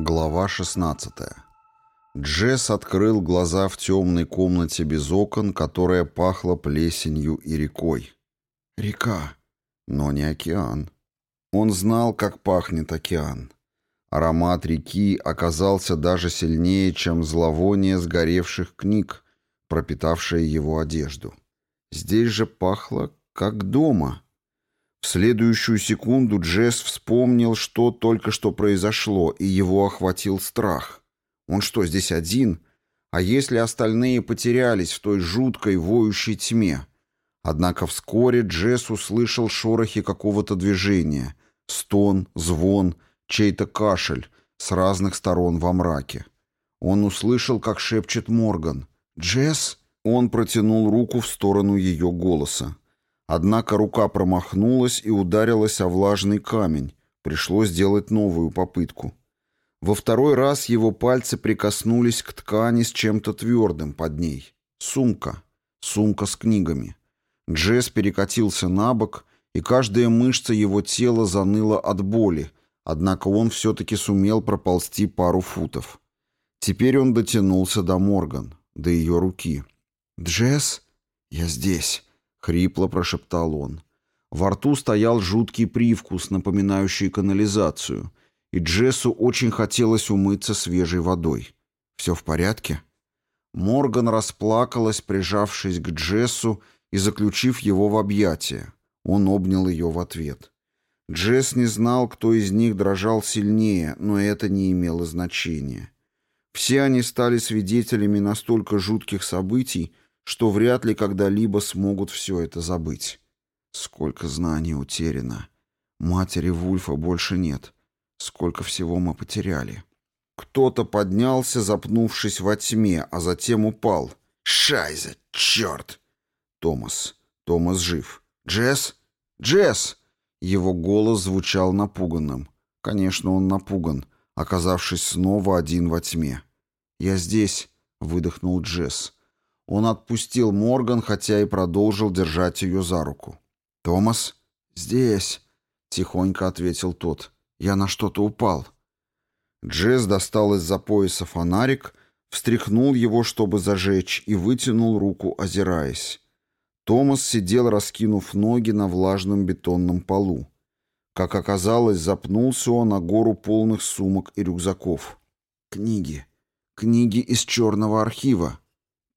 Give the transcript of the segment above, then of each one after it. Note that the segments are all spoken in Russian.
Глава 16. Джесс открыл глаза в темной комнате без окон, которая пахла плесенью и рекой. Река, но не океан. Он знал, как пахнет океан. Аромат реки оказался даже сильнее, чем зловоние сгоревших книг, пропитавшее его одежду. Здесь же пахло, как дома — в следующую секунду Джесс вспомнил, что только что произошло, и его охватил страх. Он что, здесь один? А если остальные потерялись в той жуткой воющей тьме? Однако вскоре Джесс услышал шорохи какого-то движения. Стон, звон, чей-то кашель с разных сторон во мраке. Он услышал, как шепчет Морган. «Джесс?» Он протянул руку в сторону ее голоса. Однако рука промахнулась и ударилась о влажный камень. Пришлось делать новую попытку. Во второй раз его пальцы прикоснулись к ткани с чем-то твердым под ней. Сумка. Сумка с книгами. Джесс перекатился на бок, и каждая мышца его тела заныла от боли, однако он все-таки сумел проползти пару футов. Теперь он дотянулся до Морган, до ее руки. «Джесс, я здесь». Крипло прошептал он. Во рту стоял жуткий привкус, напоминающий канализацию, и Джессу очень хотелось умыться свежей водой. «Все в порядке?» Морган расплакалась, прижавшись к Джессу и заключив его в объятия. Он обнял ее в ответ. Джесс не знал, кто из них дрожал сильнее, но это не имело значения. Все они стали свидетелями настолько жутких событий, что вряд ли когда-либо смогут все это забыть. Сколько знаний утеряно. Матери Вульфа больше нет. Сколько всего мы потеряли. Кто-то поднялся, запнувшись во тьме, а затем упал. «Шайзе! Черт!» Томас. Томас жив. «Джесс? Джесс!» Его голос звучал напуганным. Конечно, он напуган, оказавшись снова один во тьме. «Я здесь», — выдохнул Джесс. Он отпустил Морган, хотя и продолжил держать ее за руку. «Томас?» «Здесь», — тихонько ответил тот. «Я на что-то упал». Джесс достал из-за пояса фонарик, встряхнул его, чтобы зажечь, и вытянул руку, озираясь. Томас сидел, раскинув ноги на влажном бетонном полу. Как оказалось, запнулся он на гору полных сумок и рюкзаков. «Книги. Книги из черного архива».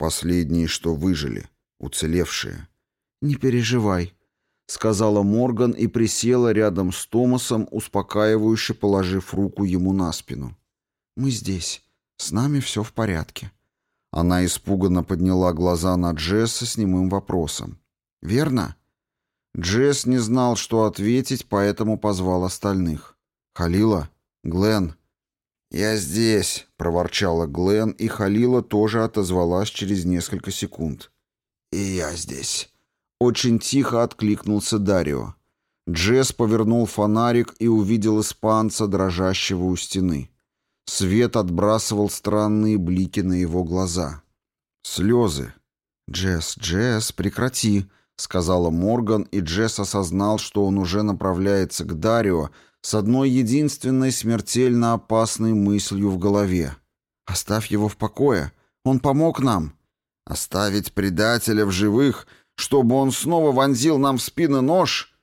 Последние, что выжили, уцелевшие. «Не переживай», — сказала Морган и присела рядом с Томасом, успокаивающе положив руку ему на спину. «Мы здесь. С нами все в порядке». Она испуганно подняла глаза на Джесса с немым вопросом. «Верно?» Джесс не знал, что ответить, поэтому позвал остальных. «Халила? Глен, «Я здесь», — проворчала Глен, и Халила тоже отозвалась через несколько секунд. «И я здесь». Очень тихо откликнулся Дарио. Джесс повернул фонарик и увидел испанца, дрожащего у стены. Свет отбрасывал странные блики на его глаза. Слезы. «Джесс, Джесс, прекрати!» сказала Морган, и Джесс осознал, что он уже направляется к Дарио с одной единственной смертельно опасной мыслью в голове. «Оставь его в покое. Он помог нам. Оставить предателя в живых, чтобы он снова вонзил нам в спины нож?»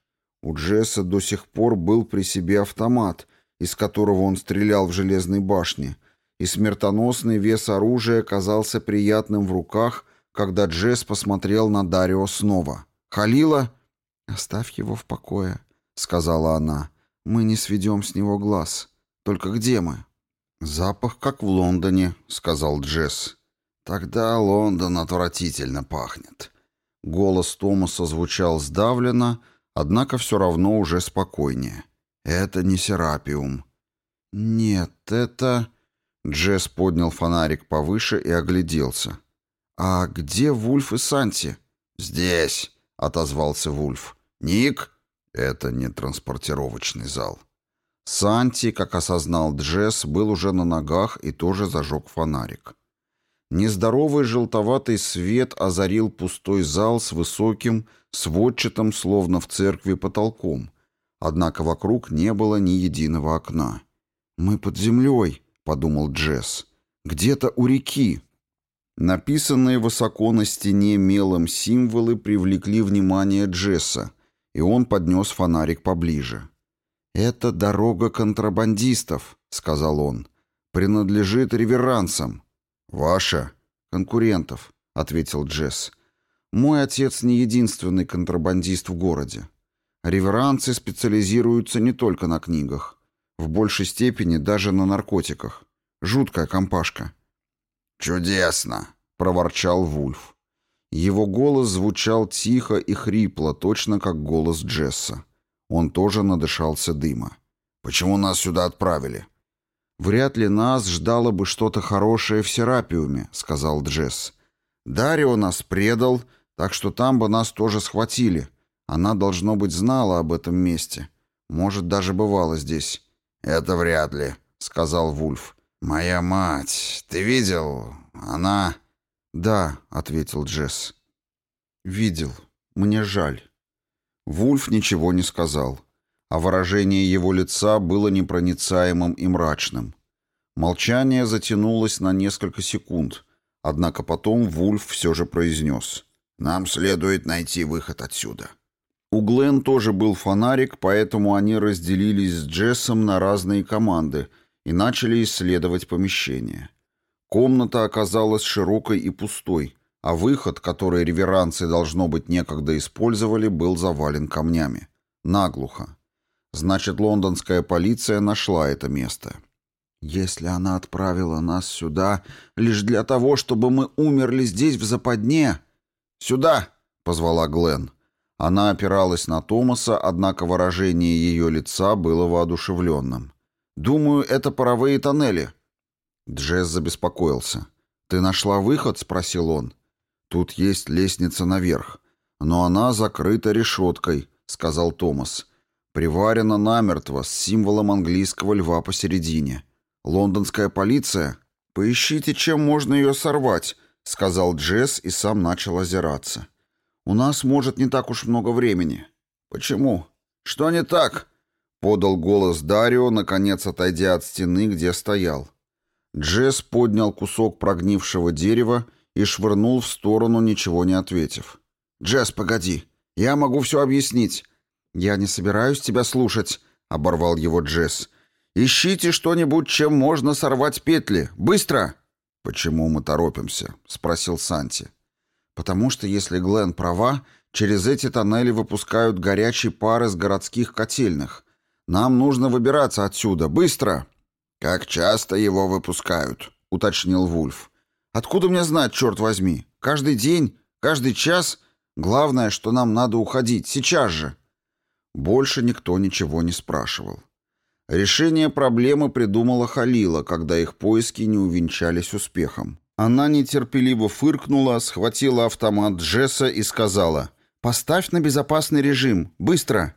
У Джесса до сих пор был при себе автомат, из которого он стрелял в железной башне, и смертоносный вес оружия казался приятным в руках, когда Джесс посмотрел на Дарио снова. Халила...» «Оставь его в покое», — сказала она. «Мы не сведем с него глаз. Только где мы?» «Запах, как в Лондоне», — сказал Джесс. «Тогда Лондон отвратительно пахнет». Голос Томаса звучал сдавленно, однако все равно уже спокойнее. «Это не серапиум». «Нет, это...» Джесс поднял фонарик повыше и огляделся. «А где Вульф и Санти?» «Здесь», — отозвался Вульф. «Ник!» — это не транспортировочный зал. Санти, как осознал Джесс, был уже на ногах и тоже зажег фонарик. Нездоровый желтоватый свет озарил пустой зал с высоким, сводчатым, словно в церкви, потолком. Однако вокруг не было ни единого окна. «Мы под землей», — подумал Джесс. «Где-то у реки». Написанные высоко на стене мелом символы привлекли внимание Джесса, и он поднес фонарик поближе. «Это дорога контрабандистов», — сказал он. «Принадлежит реверансам». «Ваша?» «Конкурентов», — ответил Джесс. «Мой отец не единственный контрабандист в городе. Реверансы специализируются не только на книгах, в большей степени даже на наркотиках. Жуткая компашка». «Чудесно!» — проворчал Вульф. Его голос звучал тихо и хрипло, точно как голос Джесса. Он тоже надышался дыма. «Почему нас сюда отправили?» «Вряд ли нас ждало бы что-то хорошее в Серапиуме», — сказал Джесс. «Дарио нас предал, так что там бы нас тоже схватили. Она, должно быть, знала об этом месте. Может, даже бывала здесь». «Это вряд ли», — сказал Вульф. «Моя мать, ты видел? Она...» «Да», — ответил Джесс. «Видел. Мне жаль». Вульф ничего не сказал, а выражение его лица было непроницаемым и мрачным. Молчание затянулось на несколько секунд, однако потом Вульф все же произнес. «Нам следует найти выход отсюда». У Глен тоже был фонарик, поэтому они разделились с Джессом на разные команды — и начали исследовать помещение. Комната оказалась широкой и пустой, а выход, который реверанцы, должно быть, некогда использовали, был завален камнями. Наглухо. Значит, лондонская полиция нашла это место. «Если она отправила нас сюда лишь для того, чтобы мы умерли здесь в западне...» «Сюда!» — позвала Глен. Она опиралась на Томаса, однако выражение ее лица было воодушевленным. «Думаю, это паровые тоннели». Джесс забеспокоился. «Ты нашла выход?» — спросил он. «Тут есть лестница наверх, но она закрыта решеткой», — сказал Томас. «Приварена намертво с символом английского льва посередине. Лондонская полиция? Поищите, чем можно ее сорвать», — сказал Джесс и сам начал озираться. «У нас, может, не так уж много времени». «Почему?» «Что не так?» Подал голос Дарио, наконец отойдя от стены, где стоял. Джесс поднял кусок прогнившего дерева и швырнул в сторону, ничего не ответив. «Джесс, погоди! Я могу все объяснить!» «Я не собираюсь тебя слушать!» — оборвал его Джесс. «Ищите что-нибудь, чем можно сорвать петли! Быстро!» «Почему мы торопимся?» — спросил Санти. «Потому что, если Глен права, через эти тоннели выпускают горячий пар из городских котельных. «Нам нужно выбираться отсюда. Быстро!» «Как часто его выпускают?» — уточнил Вульф. «Откуда мне знать, черт возьми? Каждый день, каждый час. Главное, что нам надо уходить. Сейчас же!» Больше никто ничего не спрашивал. Решение проблемы придумала Халила, когда их поиски не увенчались успехом. Она нетерпеливо фыркнула, схватила автомат Джесса и сказала «Поставь на безопасный режим! Быстро!»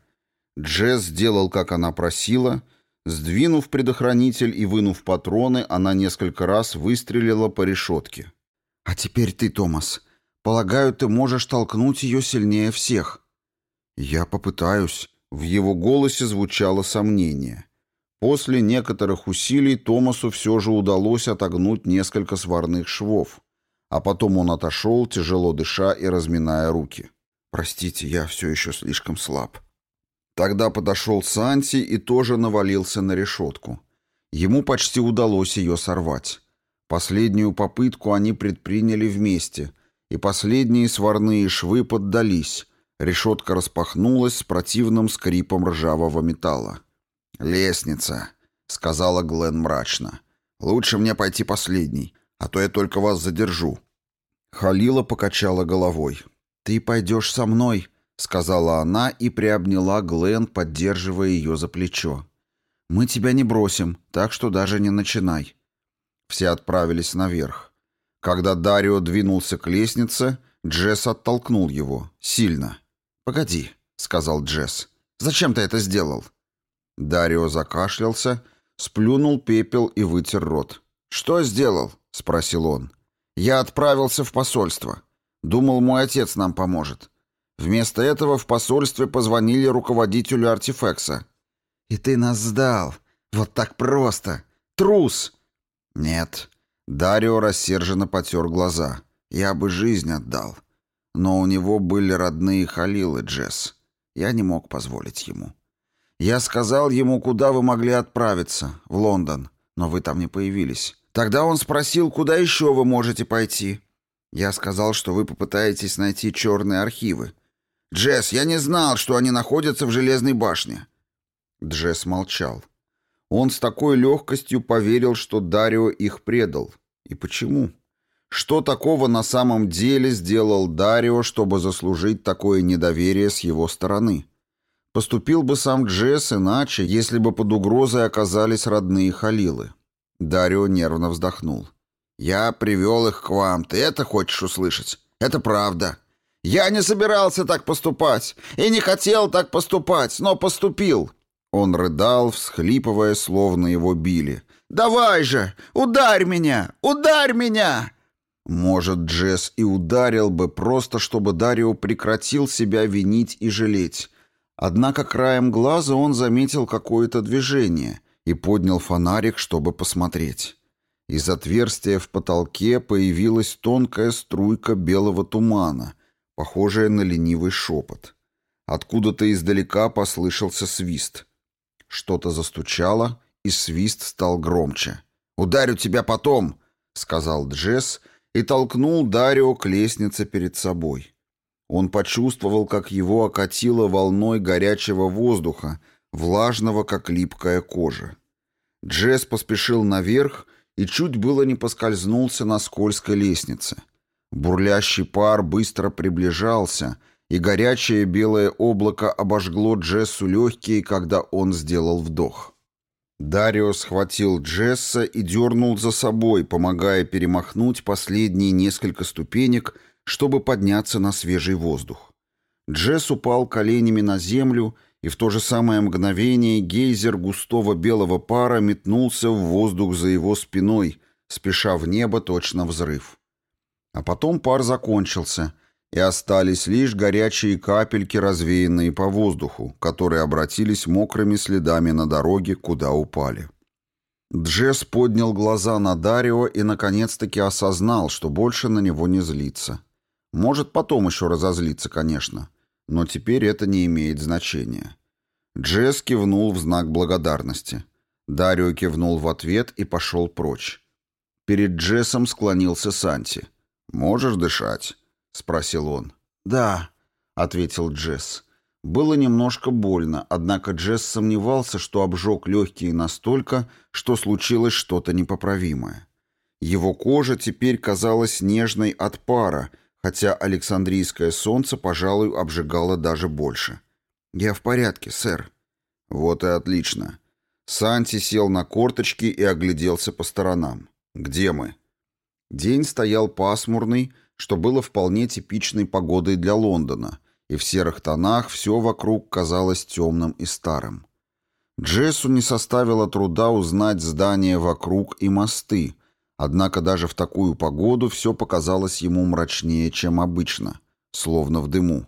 Джесс сделал, как она просила. Сдвинув предохранитель и вынув патроны, она несколько раз выстрелила по решетке. «А теперь ты, Томас. Полагаю, ты можешь толкнуть ее сильнее всех». «Я попытаюсь». В его голосе звучало сомнение. После некоторых усилий Томасу все же удалось отогнуть несколько сварных швов. А потом он отошел, тяжело дыша и разминая руки. «Простите, я все еще слишком слаб», Тогда подошел Санти и тоже навалился на решетку. Ему почти удалось ее сорвать. Последнюю попытку они предприняли вместе, и последние сварные швы поддались. Решетка распахнулась с противным скрипом ржавого металла. «Лестница», — сказала Глен мрачно. «Лучше мне пойти последний, а то я только вас задержу». Халила покачала головой. «Ты пойдешь со мной», сказала она и приобняла Глен, поддерживая ее за плечо. «Мы тебя не бросим, так что даже не начинай». Все отправились наверх. Когда Дарио двинулся к лестнице, Джесс оттолкнул его. Сильно. «Погоди», — сказал Джесс. «Зачем ты это сделал?» Дарио закашлялся, сплюнул пепел и вытер рот. «Что сделал?» — спросил он. «Я отправился в посольство. Думал, мой отец нам поможет. Вместо этого в посольстве позвонили руководителю артефекса. «И ты нас сдал. Вот так просто. Трус!» «Нет». Дарио рассерженно потер глаза. «Я бы жизнь отдал. Но у него были родные Халил и Джесс. Я не мог позволить ему. Я сказал ему, куда вы могли отправиться. В Лондон. Но вы там не появились. Тогда он спросил, куда еще вы можете пойти. Я сказал, что вы попытаетесь найти черные архивы. Джесс, я не знал, что они находятся в железной башне». Джесс молчал. Он с такой легкостью поверил, что Дарио их предал. И почему? Что такого на самом деле сделал Дарио, чтобы заслужить такое недоверие с его стороны? Поступил бы сам Джесс иначе, если бы под угрозой оказались родные Халилы. Дарио нервно вздохнул. «Я привел их к вам. Ты это хочешь услышать? Это правда. Я не собирался так поступать и не хотел так поступать, но поступил. Он рыдал, всхлипывая, словно его били. «Давай же! Ударь меня! Ударь меня!» Может, Джесс и ударил бы, просто чтобы Дарио прекратил себя винить и жалеть. Однако краем глаза он заметил какое-то движение и поднял фонарик, чтобы посмотреть. Из отверстия в потолке появилась тонкая струйка белого тумана — похожее на ленивый шепот. Откуда-то издалека послышался свист. Что-то застучало, и свист стал громче. «Ударю тебя потом!» — сказал Джесс и толкнул Дарио к лестнице перед собой. Он почувствовал, как его окатило волной горячего воздуха, влажного, как липкая кожа. Джесс поспешил наверх и чуть было не поскользнулся на скользкой лестнице. Бурлящий пар быстро приближался, и горячее белое облако обожгло Джессу легкие, когда он сделал вдох. Дарио схватил Джесса и дернул за собой, помогая перемахнуть последние несколько ступенек, чтобы подняться на свежий воздух. Джесс упал коленями на землю, и в то же самое мгновение гейзер густого белого пара метнулся в воздух за его спиной, спеша в небо точно взрыв. А потом пар закончился, и остались лишь горячие капельки, развеянные по воздуху, которые обратились мокрыми следами на дороге, куда упали. Джесс поднял глаза на Дарио и наконец-таки осознал, что больше на него не злится. Может, потом еще разозлиться, конечно, но теперь это не имеет значения. Джесс кивнул в знак благодарности. Дарио кивнул в ответ и пошел прочь. Перед Джессом склонился Санти — «Можешь дышать?» — спросил он. «Да», — ответил Джесс. Было немножко больно, однако Джесс сомневался, что обжег легкие настолько, что случилось что-то непоправимое. Его кожа теперь казалась нежной от пара, хотя Александрийское солнце, пожалуй, обжигало даже больше. «Я в порядке, сэр». «Вот и отлично». Санти сел на корточки и огляделся по сторонам. «Где мы?» День стоял пасмурный, что было вполне типичной погодой для Лондона, и в серых тонах все вокруг казалось темным и старым. Джессу не составило труда узнать здания вокруг и мосты, однако даже в такую погоду все показалось ему мрачнее, чем обычно, словно в дыму.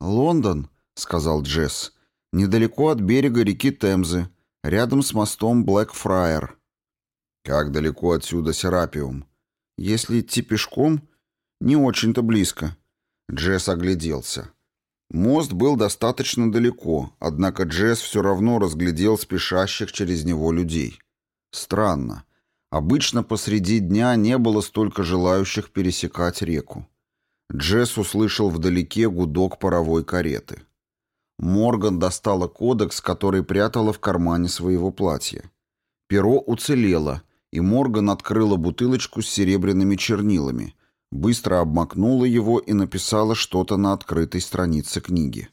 «Лондон», — сказал Джесс, — «недалеко от берега реки Темзы, рядом с мостом Блэкфраер». «Как далеко отсюда Серапиум?» Если идти пешком, не очень-то близко. Джесс огляделся. Мост был достаточно далеко, однако Джесс все равно разглядел спешащих через него людей. Странно. Обычно посреди дня не было столько желающих пересекать реку. Джесс услышал вдалеке гудок паровой кареты. Морган достала кодекс, который прятала в кармане своего платья. Перо уцелело — и Морган открыла бутылочку с серебряными чернилами, быстро обмакнула его и написала что-то на открытой странице книги.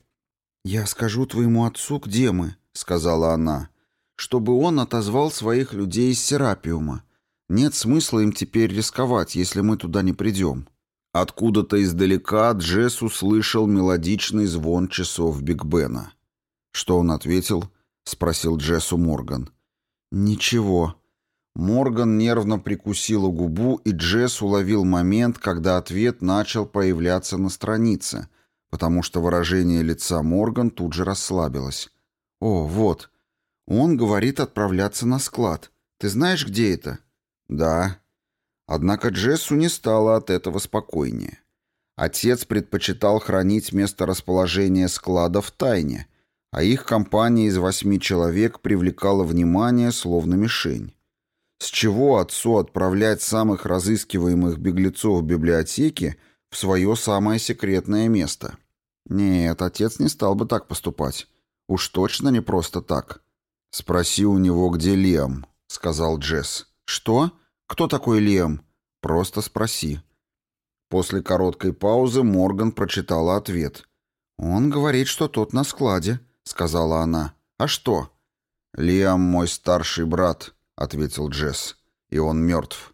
«Я скажу твоему отцу, где мы», — сказала она, — «чтобы он отозвал своих людей из Серапиума. Нет смысла им теперь рисковать, если мы туда не придем». Откуда-то издалека Джесс услышал мелодичный звон часов Биг Бена. «Что он ответил?» — спросил Джессу Морган. «Ничего», Морган нервно прикусила губу, и Джесс уловил момент, когда ответ начал появляться на странице, потому что выражение лица Морган тут же расслабилось. «О, вот. Он говорит отправляться на склад. Ты знаешь, где это?» «Да». Однако Джессу не стало от этого спокойнее. Отец предпочитал хранить месторасположение склада в тайне, а их компания из восьми человек привлекала внимание, словно мишень. С чего отцу отправлять самых разыскиваемых беглецов в библиотеке в свое самое секретное место? Нет, отец не стал бы так поступать. Уж точно не просто так. «Спроси у него, где Лем», — сказал Джесс. «Что? Кто такой Лем?» «Просто спроси». После короткой паузы Морган прочитала ответ. «Он говорит, что тот на складе», — сказала она. «А что?» Лем мой старший брат», — ответил Джесс, — «и он мертв.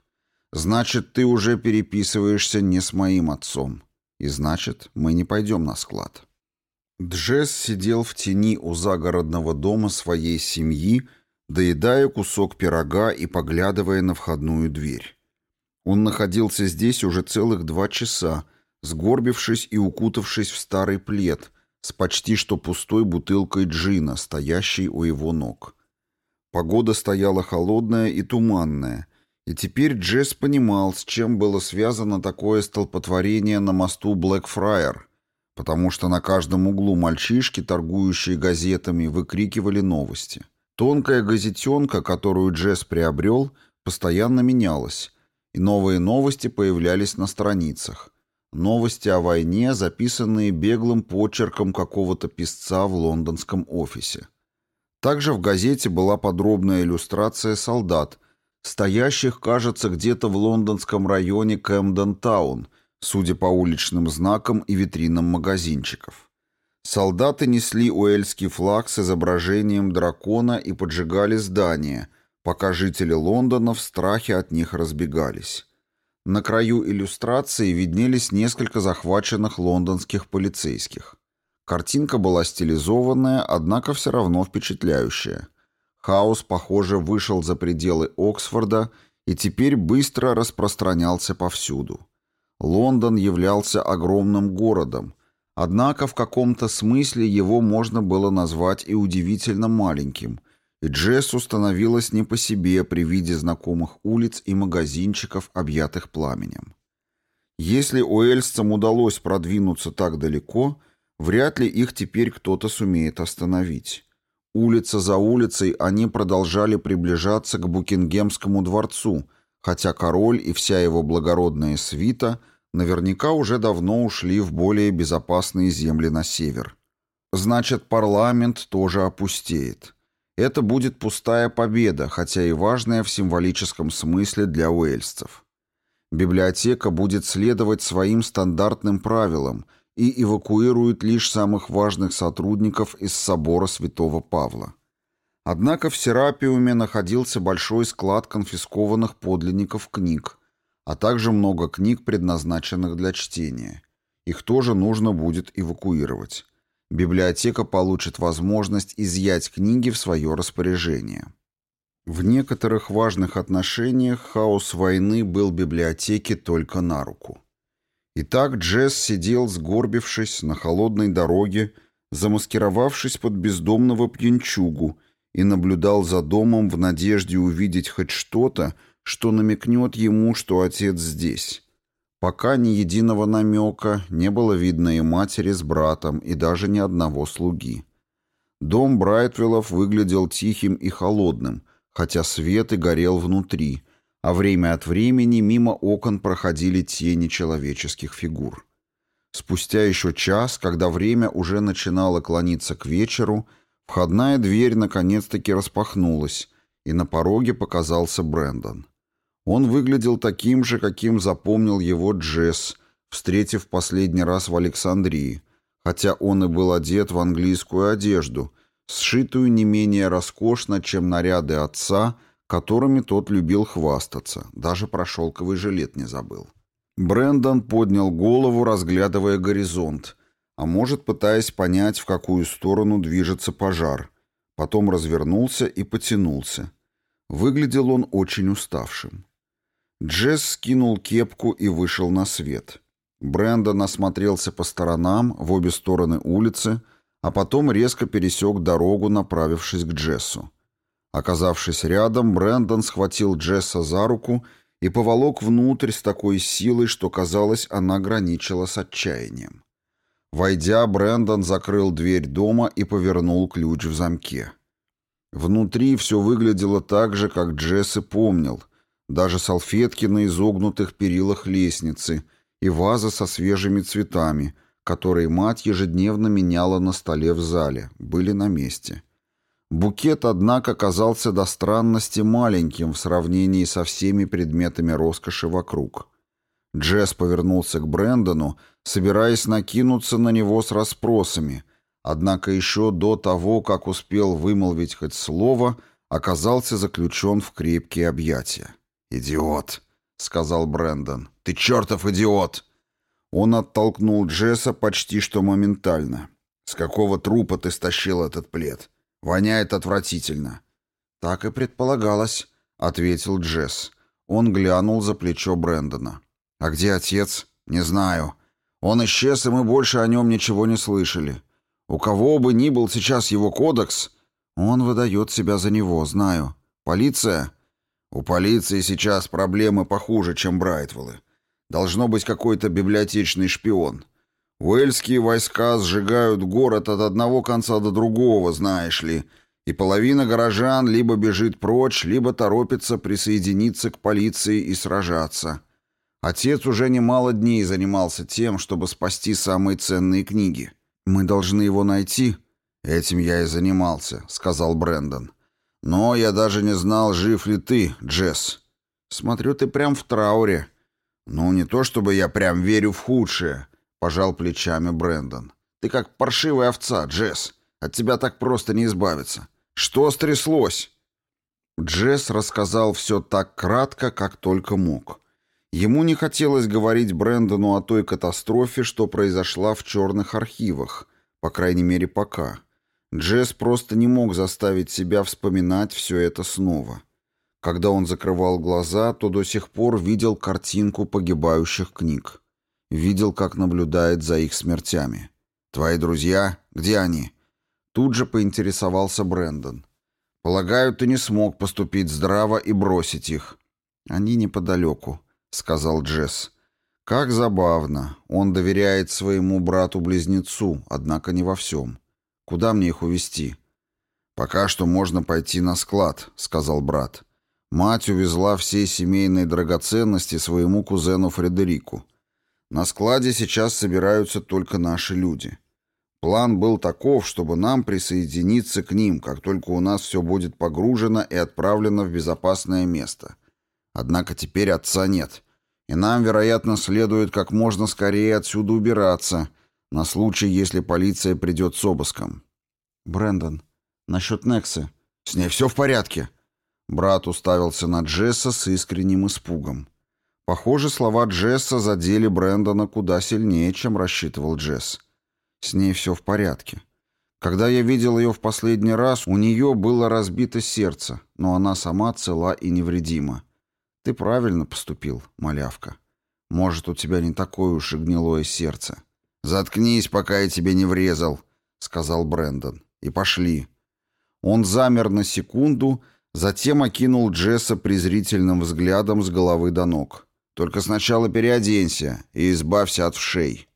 Значит, ты уже переписываешься не с моим отцом. И значит, мы не пойдем на склад». Джесс сидел в тени у загородного дома своей семьи, доедая кусок пирога и поглядывая на входную дверь. Он находился здесь уже целых два часа, сгорбившись и укутавшись в старый плед с почти что пустой бутылкой джина, стоящей у его ног. Погода стояла холодная и туманная, и теперь Джесс понимал, с чем было связано такое столпотворение на мосту Блэкфрайер, потому что на каждом углу мальчишки, торгующие газетами, выкрикивали новости. Тонкая газетенка, которую Джесс приобрел, постоянно менялась, и новые новости появлялись на страницах. Новости о войне, записанные беглым почерком какого-то писца в лондонском офисе. Также в газете была подробная иллюстрация солдат, стоящих, кажется, где-то в лондонском районе Кэмдентаун, судя по уличным знакам и витринам магазинчиков. Солдаты несли уэльский флаг с изображением дракона и поджигали здания, пока жители Лондона в страхе от них разбегались. На краю иллюстрации виднелись несколько захваченных лондонских полицейских. Картинка была стилизованная, однако все равно впечатляющая. Хаос, похоже, вышел за пределы Оксфорда и теперь быстро распространялся повсюду. Лондон являлся огромным городом, однако в каком-то смысле его можно было назвать и удивительно маленьким, и Джессу становилось не по себе при виде знакомых улиц и магазинчиков, объятых пламенем. Если уэльсцам удалось продвинуться так далеко – Вряд ли их теперь кто-то сумеет остановить. Улица за улицей они продолжали приближаться к Букингемскому дворцу, хотя король и вся его благородная свита наверняка уже давно ушли в более безопасные земли на север. Значит, парламент тоже опустеет. Это будет пустая победа, хотя и важная в символическом смысле для уэльсцев. Библиотека будет следовать своим стандартным правилам – и эвакуируют лишь самых важных сотрудников из собора Святого Павла. Однако в Серапиуме находился большой склад конфискованных подлинников книг, а также много книг, предназначенных для чтения. Их тоже нужно будет эвакуировать. Библиотека получит возможность изъять книги в свое распоряжение. В некоторых важных отношениях хаос войны был библиотеке только на руку. Итак, Джесс сидел, сгорбившись, на холодной дороге, замаскировавшись под бездомного пьянчугу и наблюдал за домом в надежде увидеть хоть что-то, что намекнет ему, что отец здесь. Пока ни единого намека не было видно и матери с братом, и даже ни одного слуги. Дом Брайтвиллов выглядел тихим и холодным, хотя свет и горел внутри, а время от времени мимо окон проходили тени человеческих фигур. Спустя еще час, когда время уже начинало клониться к вечеру, входная дверь наконец-таки распахнулась, и на пороге показался Брендон. Он выглядел таким же, каким запомнил его Джесс, встретив последний раз в Александрии, хотя он и был одет в английскую одежду, сшитую не менее роскошно, чем наряды отца – которыми тот любил хвастаться, даже про шелковый жилет не забыл. Брендон поднял голову, разглядывая горизонт, а может, пытаясь понять, в какую сторону движется пожар. Потом развернулся и потянулся. Выглядел он очень уставшим. Джесс скинул кепку и вышел на свет. Брендон осмотрелся по сторонам, в обе стороны улицы, а потом резко пересек дорогу, направившись к Джессу. Оказавшись рядом, Брэндон схватил Джесса за руку и поволок внутрь с такой силой, что, казалось, она граничила с отчаянием. Войдя, Брэндон закрыл дверь дома и повернул ключ в замке. Внутри все выглядело так же, как Джесс и помнил. Даже салфетки на изогнутых перилах лестницы и ваза со свежими цветами, которые мать ежедневно меняла на столе в зале, были на месте. Букет, однако, казался до странности маленьким в сравнении со всеми предметами роскоши вокруг. Джесс повернулся к Брэндону, собираясь накинуться на него с расспросами, однако еще до того, как успел вымолвить хоть слово, оказался заключен в крепкие объятия. «Идиот!» — сказал Брэндон. «Ты чертов идиот!» Он оттолкнул Джесса почти что моментально. «С какого трупа ты стащил этот плед?» Воняет отвратительно». «Так и предполагалось», — ответил Джесс. Он глянул за плечо Брэндона. «А где отец? Не знаю. Он исчез, и мы больше о нем ничего не слышали. У кого бы ни был сейчас его кодекс, он выдает себя за него, знаю. Полиция? У полиции сейчас проблемы похуже, чем Брайтвеллы. Должно быть какой-то библиотечный шпион. Уэльские войска сжигают город от одного конца до другого, знаешь ли, и половина горожан либо бежит прочь, либо торопится присоединиться к полиции и сражаться. Отец уже немало дней занимался тем, чтобы спасти самые ценные книги. Мы должны его найти. Этим я и занимался, сказал Брендон. Но я даже не знал, жив ли ты, Джесс. Смотрю, ты прям в трауре. Ну, не то чтобы я прям верю в худшее, Пожал плечами Брэндон. Ты как паршивая овца, Джесс. От тебя так просто не избавиться. Что стряслось? Джесс рассказал все так кратко, как только мог. Ему не хотелось говорить Брэндону о той катастрофе, что произошла в черных архивах, по крайней мере, пока. Джесс просто не мог заставить себя вспоминать все это снова. Когда он закрывал глаза, то до сих пор видел картинку погибающих книг. Видел, как наблюдает за их смертями. «Твои друзья? Где они?» Тут же поинтересовался Брэндон. «Полагаю, ты не смог поступить здраво и бросить их». «Они неподалеку», — сказал Джесс. «Как забавно. Он доверяет своему брату-близнецу, однако не во всем. Куда мне их увезти?» «Пока что можно пойти на склад», — сказал брат. «Мать увезла все семейные драгоценности своему кузену Фредерику. На складе сейчас собираются только наши люди. План был таков, чтобы нам присоединиться к ним, как только у нас все будет погружено и отправлено в безопасное место. Однако теперь отца нет. И нам, вероятно, следует как можно скорее отсюда убираться, на случай, если полиция придет с обыском. Брендон, насчет Нексы. С ней все в порядке. Брат уставился на Джесса с искренним испугом. Похоже, слова Джесса задели Брэндона куда сильнее, чем рассчитывал Джесс. С ней все в порядке. Когда я видел ее в последний раз, у нее было разбито сердце, но она сама цела и невредима. Ты правильно поступил, малявка. Может, у тебя не такое уж и гнилое сердце. Заткнись, пока я тебе не врезал, сказал Брэндон. И пошли. Он замер на секунду, затем окинул Джесса презрительным взглядом с головы до ног. Только сначала переоденься и избавься от вшей.